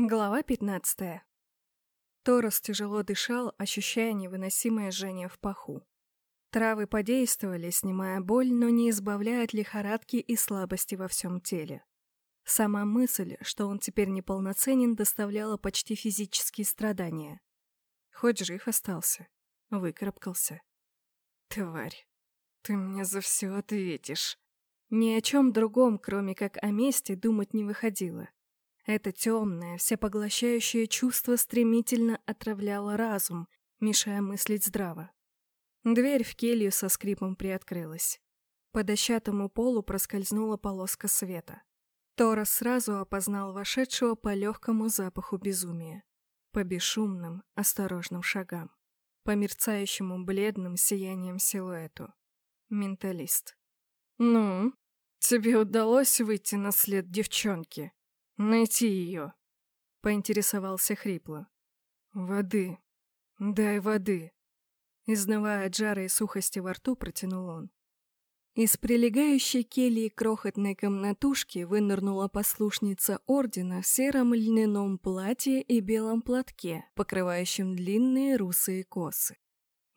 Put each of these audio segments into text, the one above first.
Глава 15. Торос тяжело дышал, ощущая невыносимое жжение в паху. Травы подействовали, снимая боль, но не избавляя от лихорадки и слабости во всем теле. Сама мысль, что он теперь неполноценен, доставляла почти физические страдания. Хоть жив остался, выкарабкался. Тварь, ты мне за все ответишь. Ни о чем другом, кроме как о месте, думать не выходило. Это темное, всепоглощающее чувство стремительно отравляло разум, мешая мыслить здраво. Дверь в келью со скрипом приоткрылась. По дощатому полу проскользнула полоска света. Тора сразу опознал вошедшего по легкому запаху безумия. По бесшумным, осторожным шагам. По мерцающему бледным сиянием силуэту. Менталист. «Ну, тебе удалось выйти на след девчонки?» «Найти ее», — поинтересовался хрипло. «Воды. Дай воды». Изнывая от жара и сухости во рту, протянул он. Из прилегающей кельи крохотной комнатушки вынырнула послушница ордена в сером льняном платье и белом платке, покрывающем длинные русые косы.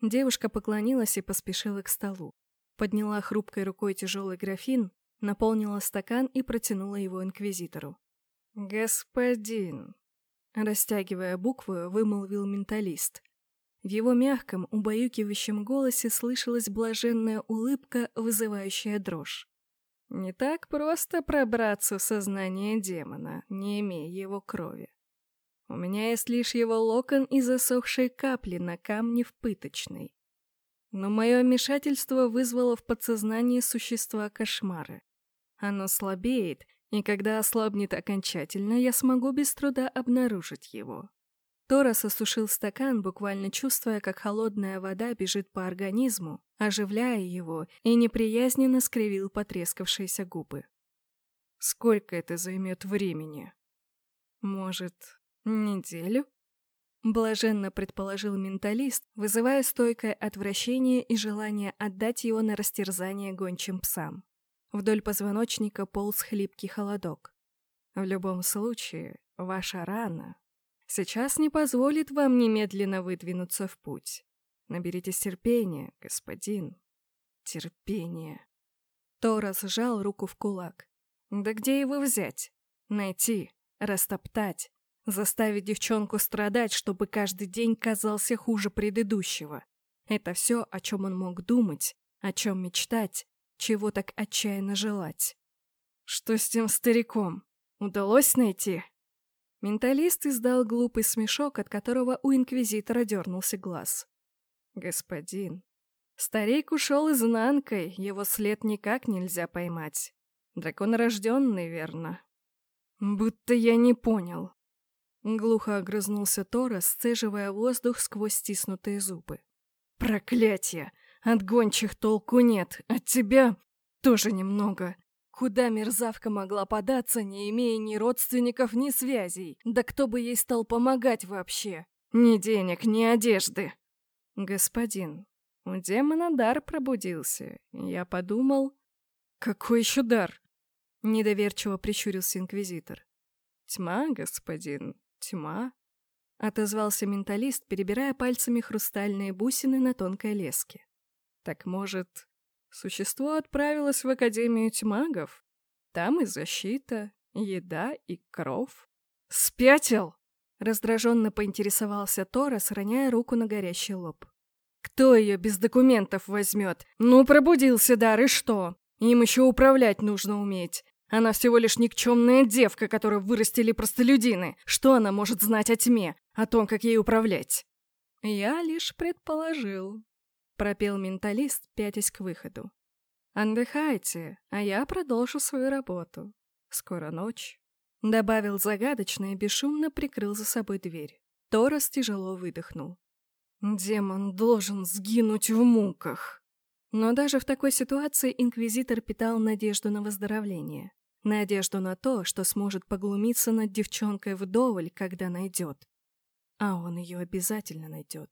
Девушка поклонилась и поспешила к столу. Подняла хрупкой рукой тяжелый графин, наполнила стакан и протянула его инквизитору. «Господин», — растягивая буквы, вымолвил менталист. В его мягком, убаюкивающем голосе слышалась блаженная улыбка, вызывающая дрожь. Не так просто пробраться в сознание демона, не имея его крови. У меня есть лишь его локон и засохшие капли на камне в пыточной. Но мое вмешательство вызвало в подсознании существа кошмары. Оно слабеет, и когда ослабнет окончательно, я смогу без труда обнаружить его. Торос осушил стакан, буквально чувствуя, как холодная вода бежит по организму, оживляя его, и неприязненно скривил потрескавшиеся губы. «Сколько это займет времени?» «Может, неделю?» Блаженно предположил менталист, вызывая стойкое отвращение и желание отдать его на растерзание гончим псам. Вдоль позвоночника полз хлипкий холодок. В любом случае, ваша рана сейчас не позволит вам немедленно выдвинуться в путь. Наберитесь терпения, господин. Терпение. Торас сжал руку в кулак. Да где его взять? Найти, растоптать, заставить девчонку страдать, чтобы каждый день казался хуже предыдущего. Это все, о чем он мог думать, о чем мечтать, чего так отчаянно желать. Что с тем стариком? Удалось найти? Менталист издал глупый смешок, от которого у инквизитора дернулся глаз. Господин, старик ушел изнанкой, его след никак нельзя поймать. Дракон рожденный, верно? Будто я не понял. Глухо огрызнулся Тора, сцеживая воздух сквозь стиснутые зубы. «Проклятье! От гончих толку нет, от тебя тоже немного. Куда мерзавка могла податься, не имея ни родственников, ни связей? Да кто бы ей стал помогать вообще? Ни денег, ни одежды. Господин, у демона дар пробудился. Я подумал... Какой еще дар? Недоверчиво прищурился инквизитор. Тьма, господин, тьма. Отозвался менталист, перебирая пальцами хрустальные бусины на тонкой леске. Так может, существо отправилось в Академию тьмагов? Там и защита, еда и кров. Спятил! Раздраженно поинтересовался Торос, роняя руку на горящий лоб. Кто ее без документов возьмет? Ну, пробудился дар, и что? Им еще управлять нужно уметь. Она всего лишь никчемная девка, которую вырастили простолюдины. Что она может знать о тьме, о том, как ей управлять? Я лишь предположил, пропел менталист, пятясь к выходу. «Отдыхайте, а я продолжу свою работу. Скоро ночь». Добавил загадочно и бесшумно прикрыл за собой дверь. Торос тяжело выдохнул. «Демон должен сгинуть в муках!» Но даже в такой ситуации инквизитор питал надежду на выздоровление. Надежду на то, что сможет поглумиться над девчонкой вдоволь, когда найдет. А он ее обязательно найдет.